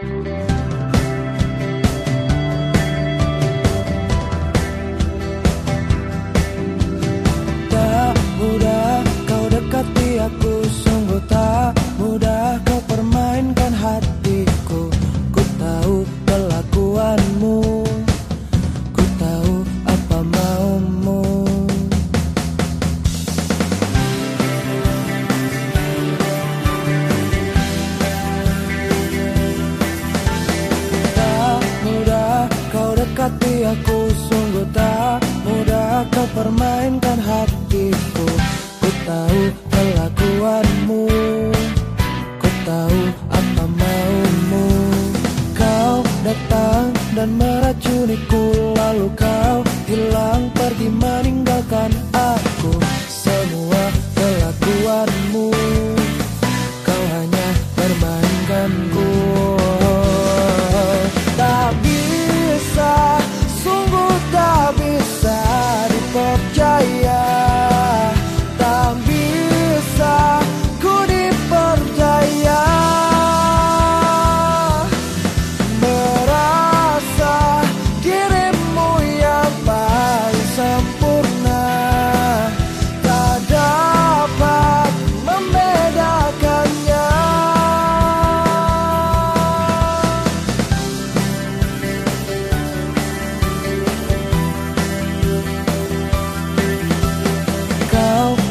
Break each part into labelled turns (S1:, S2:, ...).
S1: Tak mudah kau dekati aku sungguh tak mudah kau permainkan hati. formal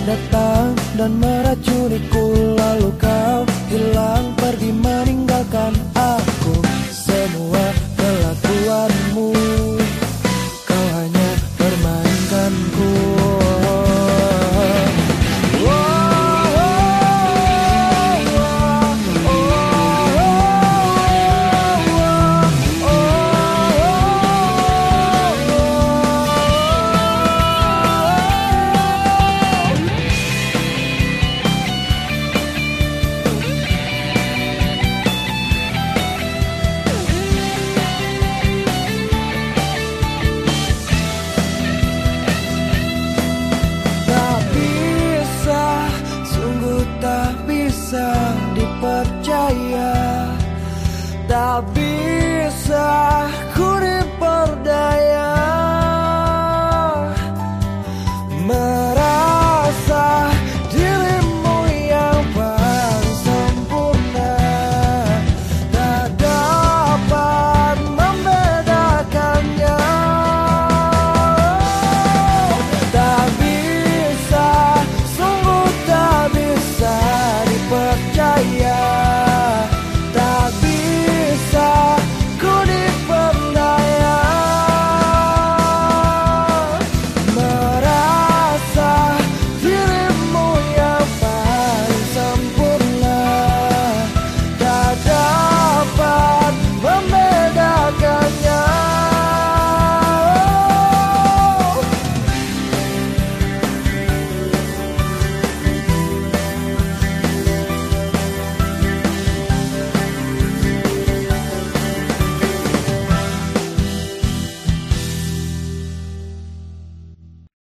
S1: datang dan meracuniku Lalu kau hilang pergi meninggalkan aku